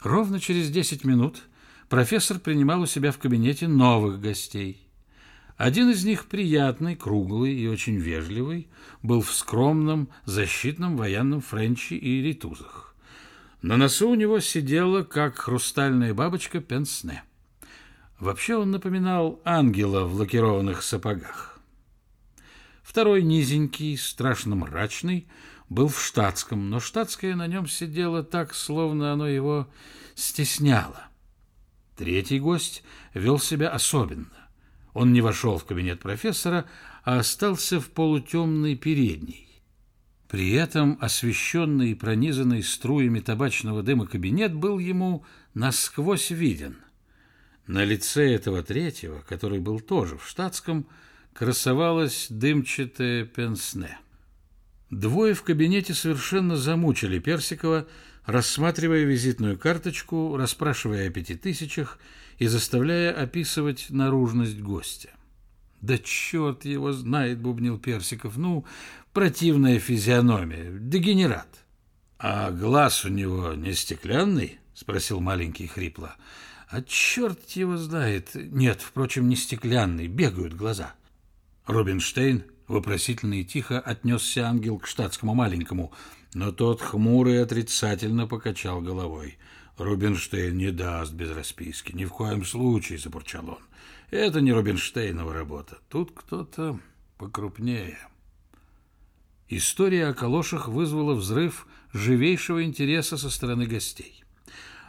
Ровно через 10 минут профессор принимал у себя в кабинете новых гостей. Один из них, приятный, круглый и очень вежливый, был в скромном защитном военном френче и ритузах. На носу у него сидела, как хрустальная бабочка, пенсне. Вообще он напоминал ангела в лакированных сапогах. Второй низенький, страшно мрачный, был в штатском, но штатское на нем сидело так, словно оно его стесняло. Третий гость вел себя особенно. Он не вошел в кабинет профессора, а остался в полутемной передней. При этом освещенный и пронизанный струями табачного дыма кабинет был ему насквозь виден. На лице этого третьего, который был тоже в штатском, красовалась дымчатая пенсне. Двое в кабинете совершенно замучили Персикова, рассматривая визитную карточку, расспрашивая о пяти тысячах и заставляя описывать наружность гостя. «Да черт его знает!» — бубнил Персиков. «Ну, противная физиономия, дегенерат». «А глаз у него не стеклянный?» — спросил маленький хрипло. «А черт его знает! Нет, впрочем, не стеклянный, бегают глаза». «Рубинштейн?» Вопросительно и тихо отнесся ангел к штатскому маленькому, но тот хмуро и отрицательно покачал головой. «Рубинштейн не даст без расписки, ни в коем случае», — забурчал он. «Это не Рубинштейнова работа. Тут кто-то покрупнее». История о калошах вызвала взрыв живейшего интереса со стороны гостей.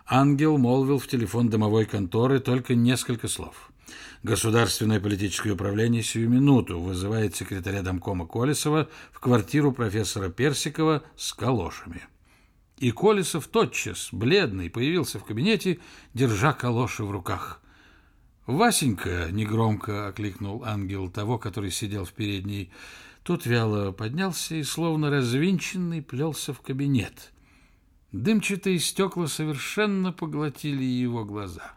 Ангел молвил в телефон домовой конторы только несколько слов — Государственное политическое управление сию минуту вызывает секретаря домкома Колесова в квартиру профессора Персикова с калошами. И Колесов тотчас, бледный, появился в кабинете, держа калоши в руках. «Васенька!» — негромко окликнул ангел того, который сидел в передней. Тот вяло поднялся и, словно развинченный, плелся в кабинет. Дымчатые стекла совершенно поглотили его глаза.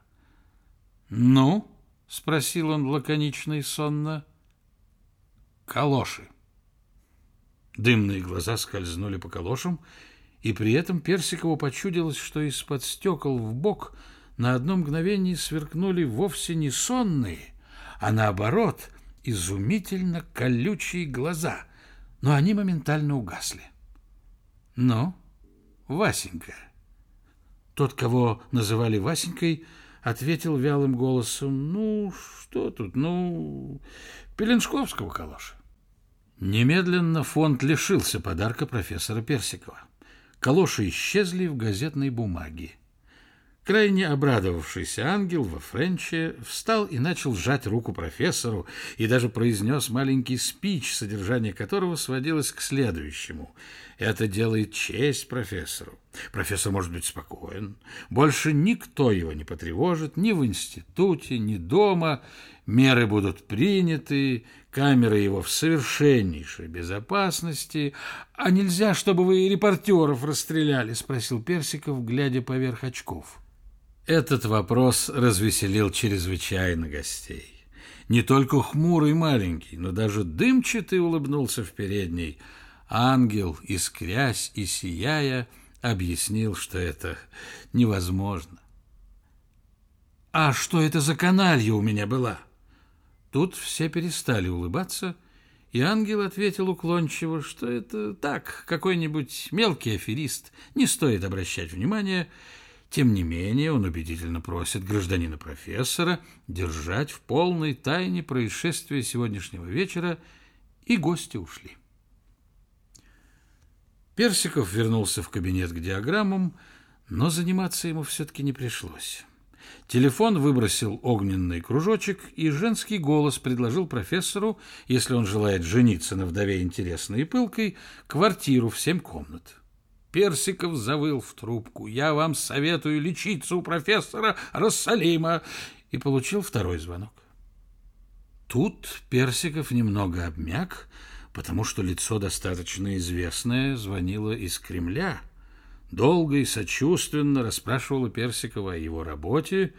«Ну?» — спросил он лаконично и сонно. «Калоши». Дымные глаза скользнули по калошам, и при этом Персикову почудилось, что из-под стекол в бок на одно мгновение сверкнули вовсе не сонные, а наоборот изумительно колючие глаза, но они моментально угасли. «Ну, Васенька». Тот, кого называли Васенькой, — ответил вялым голосом, «Ну, что тут, ну, Пеленшковского калоша». Немедленно фонд лишился подарка профессора Персикова. Калоши исчезли в газетной бумаге. Крайне обрадовавшийся ангел во Френче встал и начал сжать руку профессору и даже произнес маленький спич, содержание которого сводилось к следующему. Это делает честь профессору. Профессор может быть спокоен. Больше никто его не потревожит ни в институте, ни дома. Меры будут приняты, камеры его в совершеннейшей безопасности. А нельзя, чтобы вы репортеров расстреляли, спросил Персиков, глядя поверх очков. Этот вопрос развеселил чрезвычайно гостей. Не только хмурый маленький, но даже дымчатый улыбнулся в передней. Ангел, искрясь и сияя, объяснил, что это невозможно. «А что это за каналья у меня была?» Тут все перестали улыбаться, и ангел ответил уклончиво, что это так, какой-нибудь мелкий аферист, не стоит обращать внимания, тем не менее, он убедительно просит гражданина профессора держать в полной тайне происшествия сегодняшнего вечера, и гости ушли. Персиков вернулся в кабинет к диаграммам, но заниматься ему все-таки не пришлось. Телефон выбросил огненный кружочек, и женский голос предложил профессору, если он желает жениться на вдове интересной и пылкой, квартиру в семь комнат. Персиков завыл в трубку. «Я вам советую лечиться у профессора Рассалима!» И получил второй звонок. Тут Персиков немного обмяк, потому что лицо достаточно известное звонило из Кремля. Долго и сочувственно расспрашивала Персикова о его работе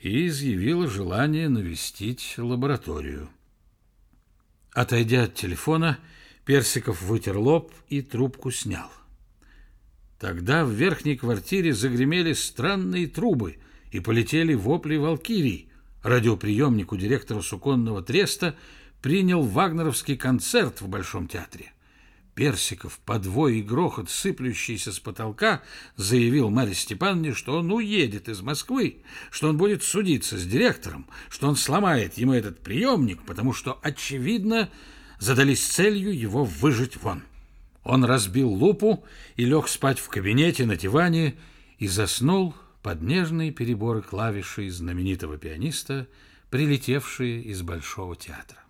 и изъявила желание навестить лабораторию. Отойдя от телефона, Персиков вытер лоб и трубку снял. Тогда в верхней квартире загремели странные трубы и полетели вопли валкирий. Радиоприемник у директора суконного треста принял вагнеровский концерт в Большом театре. Персиков, подвой и грохот, сыплющийся с потолка, заявил Марье Степановне, что он уедет из Москвы, что он будет судиться с директором, что он сломает ему этот приемник, потому что, очевидно, задались целью его выжить вон. Он разбил лупу и лег спать в кабинете на диване и заснул под нежные переборы клавиши знаменитого пианиста, прилетевшие из Большого театра.